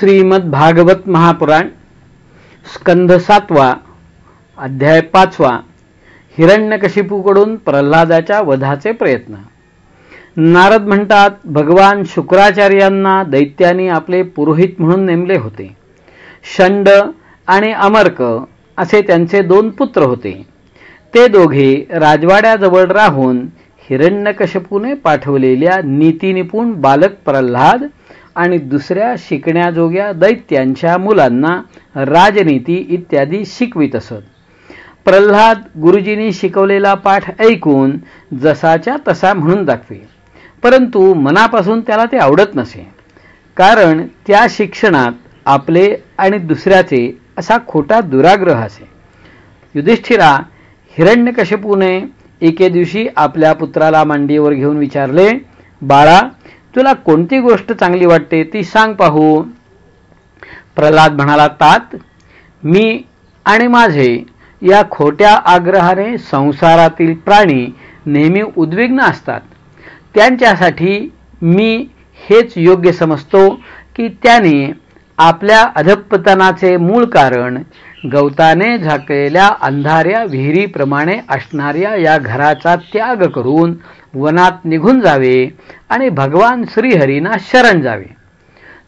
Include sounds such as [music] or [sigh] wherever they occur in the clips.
श्रीमद भागवत महापुराण स्कंध सातवा अध्याय पाचवा हिरण्यकशिपूकडून प्रल्हादाच्या वधाचे प्रयत्न. नारद म्हणतात भगवान शुक्राचार्यांना दैत्यांनी आपले पुरोहित म्हणून नेमले होते. शंड आणि अमर्क असे त्यांचे दोन पुत्र होते. ते दोघे राजवाड्याजवळ राहून हिरण्यकशपूने पाठवलेल्या नीतिनिपुण बालक प्रल्हाद आणि दुसऱ्या शिकण्याजोग्या दैत्यांच्या मुलांना राजनीती इत्यादी शिकवित असत. प्रल्हाद गुरुजींनी शिकवलेला पाठ ऐकून जसाच्या तसा म्हणून दाखवे. परंतु मनापासून त्याला ते आवडत नसे. कारण त्या शिक्षणात आपले आणि दुसऱ्याचे असा खोटा दुराग्रह असे. युधिष्ठिरा हिरण्यकशपूने एके दिवशी आपल्या पुत्राला मांडीवर घेऊन विचारले बाळा तुला कोणती गोष्ट चांगली वाटते ती सांग पाहू. प्रल्हाद म्हणाला तात मी आणि माझे या खोट्या आग्रहाने संसारातील प्राणी नेहमी उद्विग्न असतात. त्यांच्यासाठी मी हेच योग्य समजतो की त्याने आपल्या अधपतनाचे मूळ कारण गवताने झाकलेल्या अंधाऱ्या विहिरीप्रमाणे असणाऱ्या या घराचा त्याग करून वनात निघून जावे आणि भगवान श्रीहरींना शरण जावे.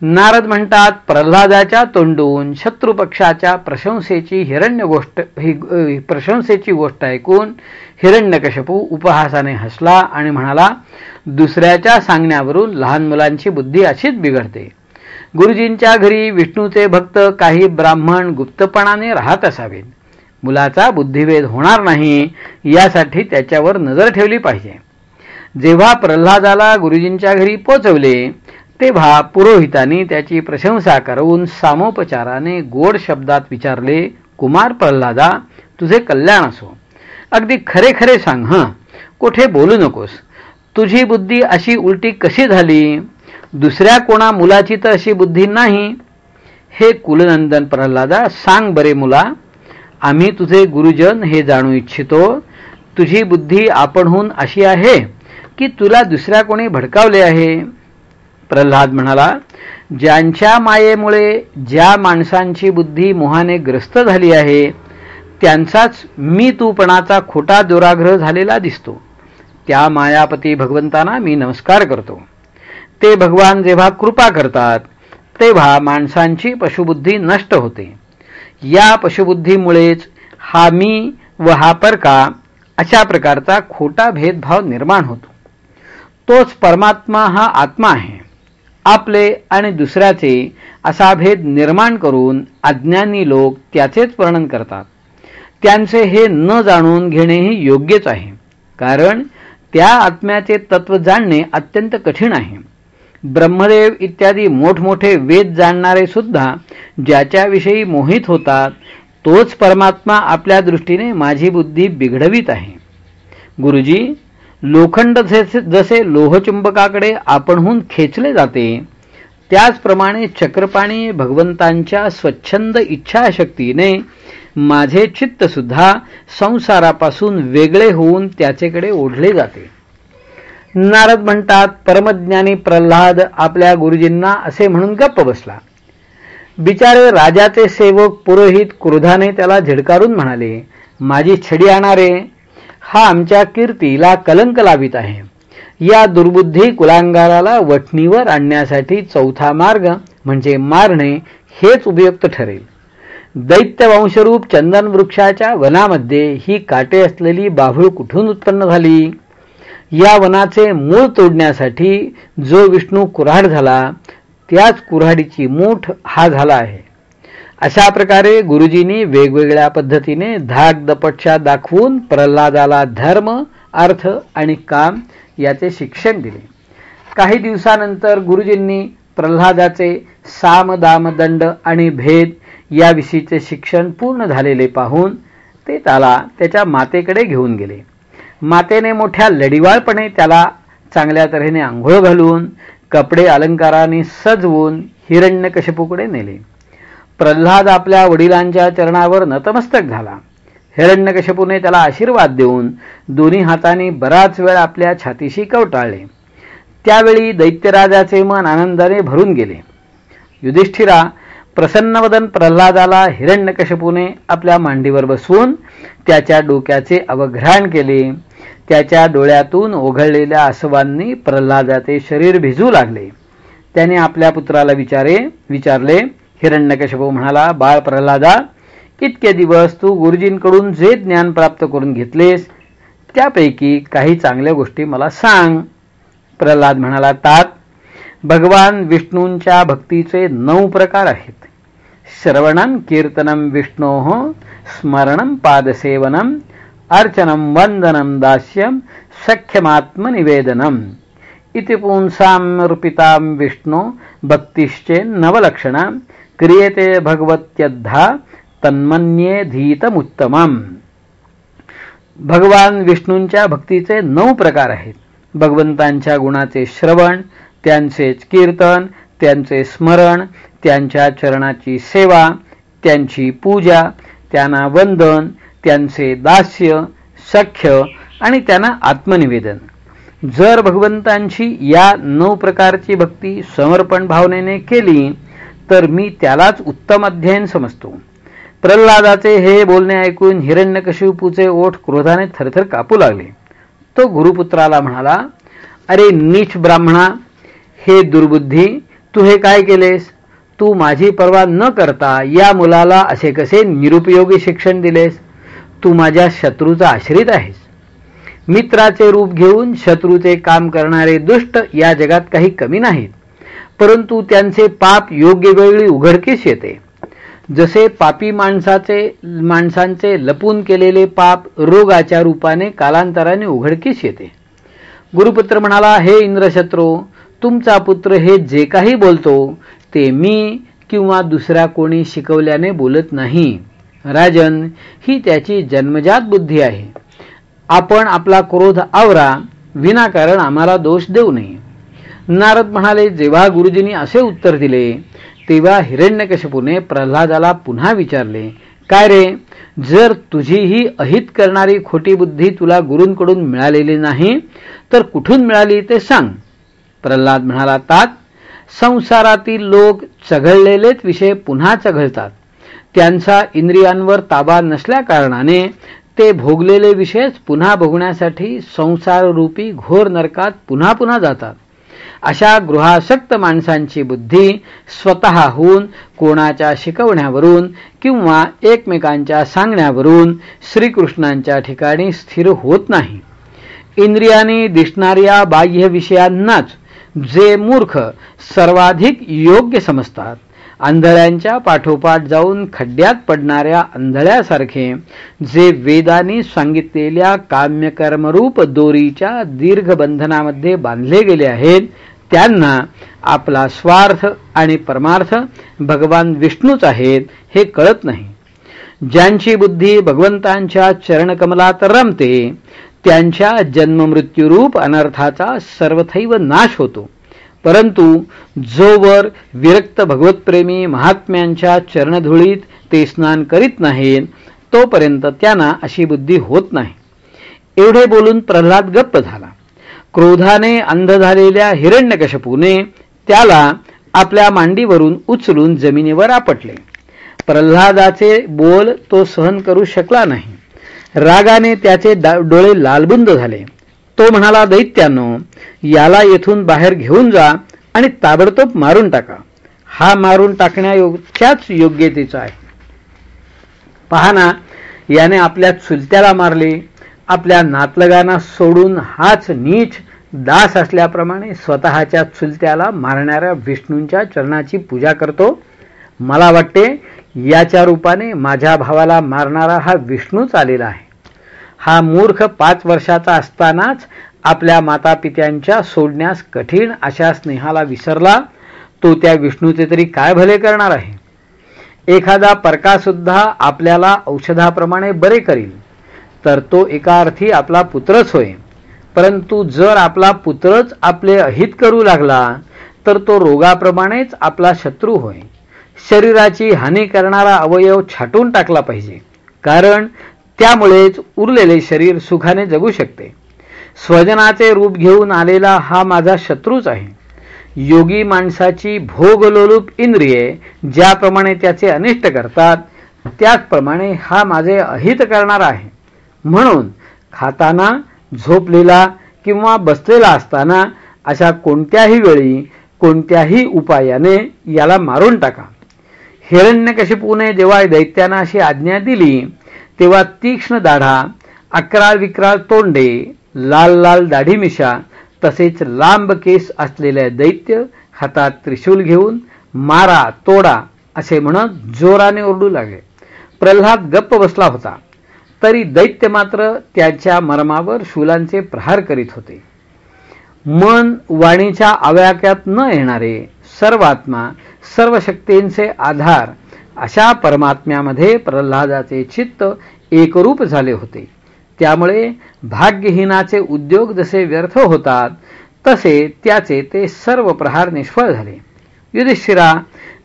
नारद म्हणतात प्रल्हादाच्या तोंडून शत्रुपक्षाच्या प्रशंसेची हिरण्य गोष्ट ही प्रशंसेची गोष्ट ऐकून हिरण्यकशपू उपहासाने हसला आणि म्हणाला दुसऱ्याच्या सांगण्यावरून लहान मुलांची बुद्धी अशीच बिघडते. गुरुजींच्या घरी विष्णूचे भक्त काही ब्राह्मण गुप्तपणाने राहत असावेत. मुलाचा बुद्धिभेद होणार नाही यासाठी त्याच्यावर नजर ठेवली पाहिजे. जेव्हा प्रल्हादाला गुरुजींच्या घरी पोचवले तेव्हा पुरोहितांनी त्याची प्रशंसा करून सामोपचाराने गोड शब्दात विचारले कुमार प्रल्हादा तुझे कल्याण असो. अगदी खरे खरे सांग हं. कुठे बोलू नकोस. तुझी बुद्धी अशी उलटी कशी झाली? दुसऱ्या कोणा मुलाची तर अशी बुद्धी नाही. हे कुलनंदन प्रल्हादा सांग बरे मुला. आम्ही तुझे गुरुजन हे जाणू इच्छितो. तुझी बुद्धी आपणहून अशी आहे. की तुला दुसऱ्या कोणी भडकावले आहे? प्रल्हाद म्हणाला ज्यांच्या मायेमुळे ज्या माणसांची बुद्धी मोहाने ग्रस्त झाली आहे त्यांचाच मी तूपणाचा खोटा दुराग्रह झालेला दिसतो. त्या मायापती भगवंतांना मी नमस्कार करतो. ते भगवान जेव्हा कृपा करतात तेव्हा माणसांची पशुबुद्धी नष्ट होते. या पशुबुद्धीमुळेच हा मी व हा परका अशा प्रकारचा खोटा भेदभाव निर्माण होतो. तोच परमात्मा हा आत्मा आहे. आपले आणि दुसऱ्याचे असा भेद निर्माण करून अज्ञानी लोक त्याचेच वर्णन करतात. त्यांचे हे न जाणून घेणेही योग्यच आहे. कारण त्या आत्म्याचे तत्व जाणणे अत्यंत कठीण आहे. ब्रह्मदेव इत्यादी मोठमोठे वेद जाणणारे सुद्धा ज्याच्याविषयी मोहित होतात तोच परमात्मा आपल्या दृष्टीने माझी बुद्धी बिघडवीत आहे. गुरुजी लोखंड जसे जसे लोहचुंबकाकडे आपणहून खेचले जाते त्याचप्रमाणे चक्रपाणी भगवंतांच्या स्वच्छंद इच्छाशक्तीने माझे चित्त सुद्धा संसारापासून वेगळे होऊन त्याचेकडे ओढले जाते. नारद म्हणतात परमज्ञानी प्रल्हाद आपल्या गुरुजींना असे म्हणून गप्प बसला. बिचारे राजाचे सेवक पुरोहित क्रोधाने त्याला झिडकारून म्हणाले माझी छडी आणणारे हा आमच्या कीर्तीला कलंक लावित आहे. या दुर्बुद्धी कुलांगाराला वठणीवर आणण्यासाठी चौथा मार्ग म्हणजे मारणे हेच उपयुक्त ठरेल. दैत्यवंशरूप चंदन वृक्षाच्या वनामध्ये ही काटे असलेली बाभूळ कुठून उत्पन्न झाली? या वनाचे मूळ तोडण्यासाठी जो विष्णू कुऱ्हाड झाला त्याच कुऱ्हाडीची मूठ हा झाला आहे. अशा प्रकारे गुरुजींनी वेगवेगळ्या पद्धतीने धाक दपटशा दाखवून प्रल्हादाला धर्म अर्थ आणि काम याचे शिक्षण दिले. काही दिवसानंतर गुरुजींनी प्रल्हादाचे साम दाम दंड आणि भेद याविषयीचे शिक्षण पूर्ण झालेले पाहून ते त्याला त्याच्या मातेकडे घेऊन गेले. मातेने मोठ्या लढिवाळपणे त्याला चांगल्या तऱ्हेने आंघोळ घालून कपडे अलंकाराने सजवून हिरण्यकशपूकडे नेले. प्रल्हाद आपल्या वडिलांच्या चरणावर नतमस्तक झाला. हिरण्यकशपूने त्याला आशीर्वाद देऊन दोन्ही हातांनी बराच वेळ आपल्या छातीशी कवटाळले. त्यावेळी दैत्यराजाचे मन आनंदाने भरून गेले. युधिष्ठिरा प्रसन्नवदन प्रल्हादाला हिरण्यकशपूने आपल्या मांडीवर बसवून त्याच्या डोक्याचे अवघ्राण केले. त्याच्या डोळ्यातून ओघळलेल्या आसवांनी प्रल्हादाचे शरीर भिजू लागले. त्याने आपल्या पुत्राला विचारे विचारले हिरण्यकशपू म्हणाला बाळ प्रल्हादा इतके दिवस तू गुरुजींकडून जे ज्ञान प्राप्त करून घेतलेस त्यापैकी काही चांगल्या गोष्टी मला सांग. प्रल्हाद म्हणाला तात भगवान विष्णूंच्या भक्तीचे नऊ प्रकार आहेत. श्रवणम कीर्तनं विष्णो स्मरणं पादसेवनं अर्चनं वंदनम दास्यं सख्यमात्मनिवेदनम् इति पुंसामर्पितां विष्णो भक्तिश्चे नवलक्षणा क्रियते भगवत्यद्धा तन्मन्ये धीतमुत्तमम. भगवान विष्णूंच्या भक्तीचे नऊ प्रकार आहेत. भगवंतांच्या गुणाचे श्रवण त्यांचे कीर्तन त्यांचे स्मरण त्यांच्या चरणाची सेवा त्यांची पूजा त्यांना वंदन त्यांचे दास्य सख्य आणि त्यांना आत्मनिवेदन. जर भगवंतांची या नऊ प्रकारची भक्ती समर्पण भावनेने केली तर मी त्यालाच उत्तम अध्ययन समजतो. प्रल्हादाचे हे बोलणे ऐकून हिरण्यकशिपूचे ओठ क्रोधाने थरथर कापू लागले. तो गुरुपुत्राला म्हणाला अरे नीच ब्राह्मणा हे दुर्बुद्धी तू हे काय केलेस? तू माझी पर्वा न करता या मुलाला असे कसे निरुपयोगी शिक्षण दिलेस? तू माझ्या शत्रूचा आश्रित आहेस. मित्राचे रूप घेऊन शत्रूचे काम करणारे दुष्ट या जगात काही कमी नाहीत. परंतु त्यांचे पाप योग्य वेळी उघडकीस येते. जसे पापी माणसाचे माणसांचे लपून केलेले पाप रोगाच्या रूपाने कालांतराने उघडकीस येते. गुरुपुत्र म्हणाला हे इंद्रशत्रू तुमचा पुत्र हे जे काही बोलतो ते मी किंवा दुसऱ्या कोणी शिकवल्याने बोलत नाही. राजन ही त्याची जन्मजात बुद्धी आहे. आपण आपला क्रोध आवरा विनाकारण आम्हाला दोष देऊ नये. नारद म्हणाले जेव्हा गुरुजींनी असे उत्तर दिले तेव्हा हिरण्यकशपूने प्रल्हादाला पुन्हा विचारले काय रे जर तुझी ही अहित करणारी खोटी बुद्धी तुला गुरूंकडून मिळालेली नाही तर कुठून मिळाली ते सांग. प्रल्हाद म्हणाला तात संसारातील लोक चघळलेलेच विषय पुन्हा चघळतात. त्यांचा इंद्रियांवर ताबा नसल्या कारणाने ते भोगलेले विषयच पुन्हा भोगण्यासाठी संसाररूपी घोर नरकात पुन्हा पुन्हा जातात. अशा गृहासक्त माणसांची बुद्धी स्वतःहून कोणाच्या शिकवण्यावरून किंवा एकमेकांच्या सांगण्यावरून श्रीकृष्णांच्या ठिकाणी स्थिर होत नाही. इंद्रियाने दिसणाऱ्या बाह्य विषयांनाच जे मूर्ख सर्वाधिक योग्य समजतात आंधळ्यांच्या पाठोपाठ जाऊन खड्ड्यात पडणाऱ्या आंधळ्यासारखे जे वेदानी सांगितलेल्या काम्यकर्मरूप दोरीच्या दीर्घ बंधनामध्ये बांधले गेले आहेत त्यांना आपला स्वार्थ आणि परमार्थ भगवान विष्णूच आहेत हे कळत नाही. ज्यांची बुद्धी भगवंतांच्या चरणकमलात रमते त्यांच्या जन्ममृत्यूरूप अनर्थाचा सर्वथैव नाश होतो. परंतु जोवर विरक्त भगवतप्रेमी महात्म्यांच्या चरणधुळीत ते स्नान करीत नाहीत तोपर्यंत त्यांना अशी बुद्धी होत नाही. एवढे बोलून प्रल्हाद गप्प झाला. क्रोधाने अंध झालेल्या हिरण्यकशपूने त्याला आपल्या मांडीवरून उचलून जमिनीवर आपटले. प्रल्हादाचे बोल तो सहन करू शकला नाही. रागाने त्याचे डोळे लालबुंद झाले. तो म्हणाला दैत्यानो याला येथून बाहेर घेऊन जा आणि ताबडतोब मारून टाका. हा मारून टाकण्याच्याच योग्यतेचा आहे. पहाना याने आपल्या चुलत्याला मारले. आपल्या नातलगांना सोडून हाच नीच दास असल्याप्रमाणे स्वतःच्या चुलत्याला मारणाऱ्या विष्णूंच्या चरणाची पूजा करतो. मला वाटते याच्या रूपाने माझ्या भावाला मारणारा हा विष्णूच आलेला आहे. हा मूर्ख पाच वर्षाचा असतानाच आपल्या मातापित्यांच्या सोडण्यास कठीण अशा स्नेहाला विसरला तो त्या विष्णूचे तरी काय भले करणार आहे? एखादा परकासुद्धा आपल्याला औषधाप्रमाणे बरे करील. तर तो एका अर्थी आपला पुत्रच होय. परंतु जर आपला पुत्रच आपले अहित करू लागला तर तो रोगाप्रमाणेच आपला शत्रू होय. शरीराची हानी करणारा अवयव छाटून टाकला पाहिजे. कारण त्यामुळेच उरलेले शरीर सुखाने जगू शकते. स्वजनाचे रूप घेऊन आलेला हा माझा शत्रूच आहे. योगी माणसाची भोगलोलूप इंद्रिये ज्याप्रमाणे त्याचे अनिष्ट करतात त्याचप्रमाणे हा माझे अहित करणारा आहे. म्हणून खाताना झोपलेला किंवा बसलेला असताना अशा कोणत्याही वेळी कोणत्याही उपायाने याला मारून टाका. हिरण्यकशिपूने जेव्हा दैत्यांना अशी आज्ञा दिली तेव्हा तीक्ष्ण दाढा अकराळ विक्राळ तोंडे लाल लाल दाढी मिशा तसेच लांब केस असलेले दैत्य हातात त्रिशूल घेऊन मारा तोडा असे म्हणत जोराने ओरडू लागले. प्रल्हाद गप्प बसला होता. तरी दैत्य मात्र त्याच्या मर्मावर शूलांचे प्रहार करीत होते. मन वाणीच्या आव्याक्यात न येणारे सर्वात्मा सर्व शक्तींचे आधार अशा परमात्म्यामध्ये प्रल्हादाचे चित्त एकरूप झाले होते. त्यामुळे भाग्यहीनाचे उद्योग जसे व्यर्थ होतात तसे त्याचे ते सर्व प्रहार निष्फळ झाले. युधिष्ठिरा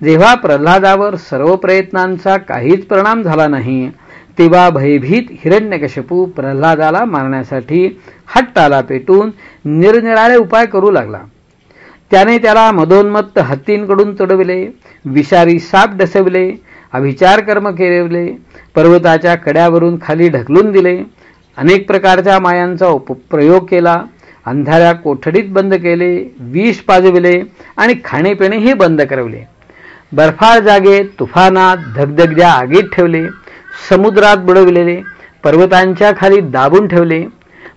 जेव्हा प्रल्हादावर सर्व प्रयत्नांचा काहीच परिणाम झाला नाही तेव्हा भयभीत हिरण्यकशपू प्रल्हादाला मारण्यासाठी हट्टाला पेटून निरनिराळे उपाय करू लागला. त्याने त्याला मदोन्मत्त हत्तींकडून तडविले विषारी साप डसविले अभिचार कर्म केले पर्वताच्या कड्यावरून खाली ढकलून दिले अनेक प्रकारच्या मायांचा प्रयोग केला अंधाऱ्या कोठडीत बंद केले विष पाजविले आणि खाणेपिणेही बंद करवले. बर्फाळ जागेत तुफानात धगधगद्या आगीत ठेवले समुद्रात बुडविलेले पर्वतांच्या खाली दाबून ठेवले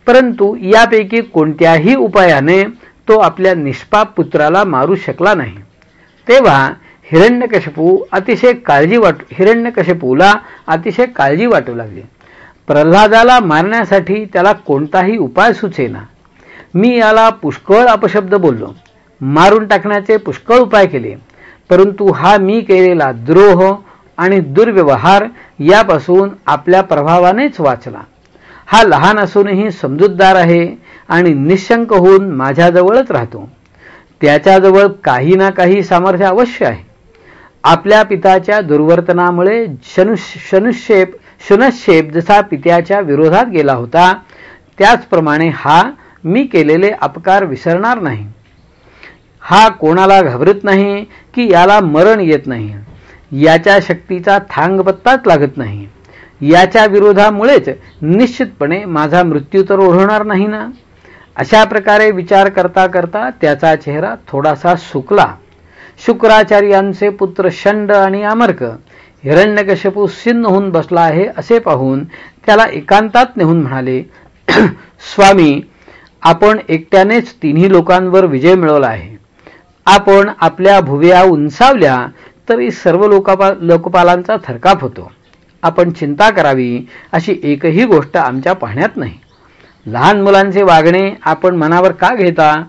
परंतु यापैकी कोणत्याही उपायाने तो आपल्या निष्पाप पुत्राला मारू शकला नाही. तेव्हा हिरण्यकशपू अतिशय काळजी वाट हिरण्यकशपूला अतिशय काळजी वाटू लागली. प्रल्हादाला मारण्यासाठी त्याला कोणताही उपाय सुचेना. मी याला पुष्कळ अपशब्द बोललो. मारून टाकण्याचे पुष्कळ उपाय केले परंतु हा मी केलेला द्रोह आणि दुर्व्यवहार यापासून आपल्या प्रभावानेच वाचला. हा लहान असूनही समजूतदार आहे आणि निशंक होऊन माझ्याजवळच राहतो. त्याच्याजवळ काही ना काही सामर्थ्य अवश्य आहे. आपल्या पिताच्या दुर्वर्तनामुळे शनुष शनुषेप शनशेप जसा पित्याच्या विरोधात गेला होता त्याचप्रमाणे हा मी केलेले अपकार विसरणार नाही. हा कोणाला घाबरत नाही की याला मरण येत नाही. याच्या शक्तीचा थांगपत्ताच लागत नाही. याच्या विरोधामुळेच निश्चितपणे माझा मृत्यू तर ओढवणार नाही ना? अशा प्रकारे विचार करता करता त्याचा चेहरा थोडासा सुकला. शुक्राचार्यांचे पुत्र शंड आणि आमर्क हिरण्यकशपू सिन्न होऊन बसला आहे असे पाहून त्याला एकांतात नेहून म्हणाले [clears throat] स्वामी आपण एकट्यानेच तिन्ही लोकांवर विजय मिळवला आहे. आपण आपल्या भुव्या उंचावल्या तरी सर्व लोकापा लोकपालांचा थरकाप होतो. आपण चिंता करावी अशी एकही गोष्ट आमच्या पाहण्यात नाही. लहान मुलांचे वागणे आपण मनावर का घेता?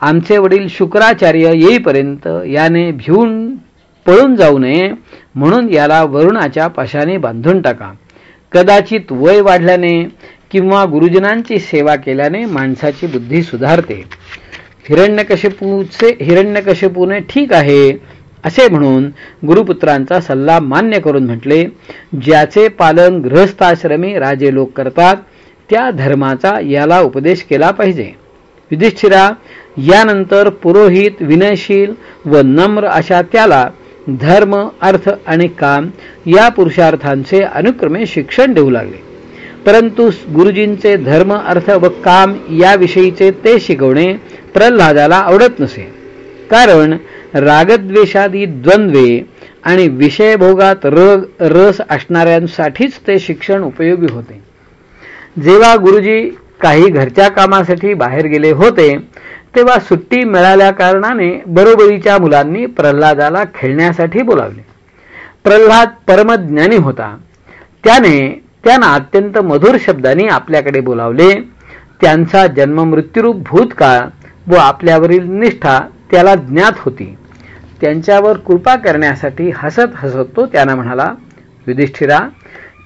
आमचे वडील शुक्राचार्य येईपर्यंत याने भिवून पळून जाऊ नये म्हणून याला वरुणाच्या पाशाने बांधून टाका. कदाचित वय वाढल्याने किंवा गुरुजनांची सेवा केल्याने माणसाची बुद्धी सुधारते. हिरण्यकशिपूचे हिरण्यकशिपूने ठीक आहे असे म्हणून गुरुपुत्रांचा सल्ला मान्य करून म्हटले ज्याचे पालन गृहस्थाश्रमी राजे लोक करतात त्या धर्माचा याला उपदेश केला पाहिजे. युधिष्ठिरा यानंतर पुरोहित विनयशील व नम्र अशा त्याला धर्म अर्थ आणि काम या पुरुषार्थांचे अनुक्रमे शिक्षण देऊ लागले. परंतु गुरुजींचे धर्म अर्थ व काम याविषयीचे ते शिकवणे प्रल्हादाला आवडत नसे. कारण रागद्वेषादी द्वंद्वे आणि विषयभोगात रग रस असणाऱ्यांसाठीच ते शिक्षण उपयोगी होते. जेव्हा गुरुजी काही घरच्या कामासाठी बाहेर गेले होते तेव्हा सुट्टी मिळाल्या कारणाने बरोबरीच्या मुलांनी प्रल्हादाला खेळण्यासाठी बोलावले. प्रल्हाद परमज्ञानी होता. त्याने त्यांना अत्यंत मधुर शब्दांनी आपल्याकडे बोलावले त्यांचा जन्ममृत्यूरूप भूतकाळ व आपल्यावरील निष्ठा त्याला ज्ञात होती. त्यांच्यावर कृपा करण्यासाठी हसत हसत तो त्यांना म्हणाला युधिष्ठिरा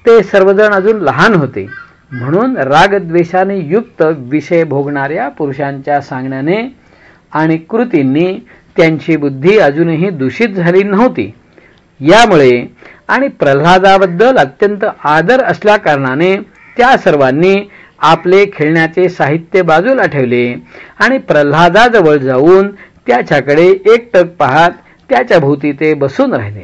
ते सर्वजण अजून लहान होते. म्हणून रागद्वेषाने युक्त विषय भोगणाऱ्या पुरुषांच्या सांगण्याने आणि कृतींनी त्यांची बुद्धी अजूनही दूषित झाली नव्हती. यामुळे आणि प्रल्हादाबद्दल अत्यंत आदर असल्या कारणाने त्या सर्वांनी आपले खेळण्याचे साहित्य बाजूला ठेवले आणि प्रल्हादाजवळ जाऊन त्याच्याकडे एकटक पाहत त्याच्या भोवती ते बसून राहिले.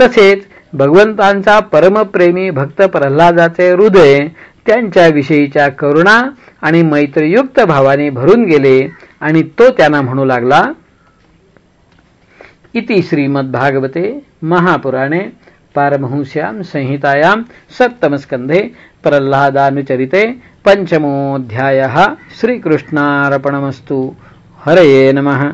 तसेच भगवंतांचा परमप्रेमी भक्त प्रल्हादाचे हृदय त्यांच्या विषयीच्या करुणा आणि मैत्रीयुक्त भावाने भरून गेले आणि तो त्यांना म्हणू लागला इति श्रीमद्भागवते महापुराणे पारमहंस्यां संहितायां सप्तमस्कन्धे प्रह्लादानुचरिते पञ्चमोऽध्यायः श्रीकृष्णार्पणमस्तु। हरये नमः।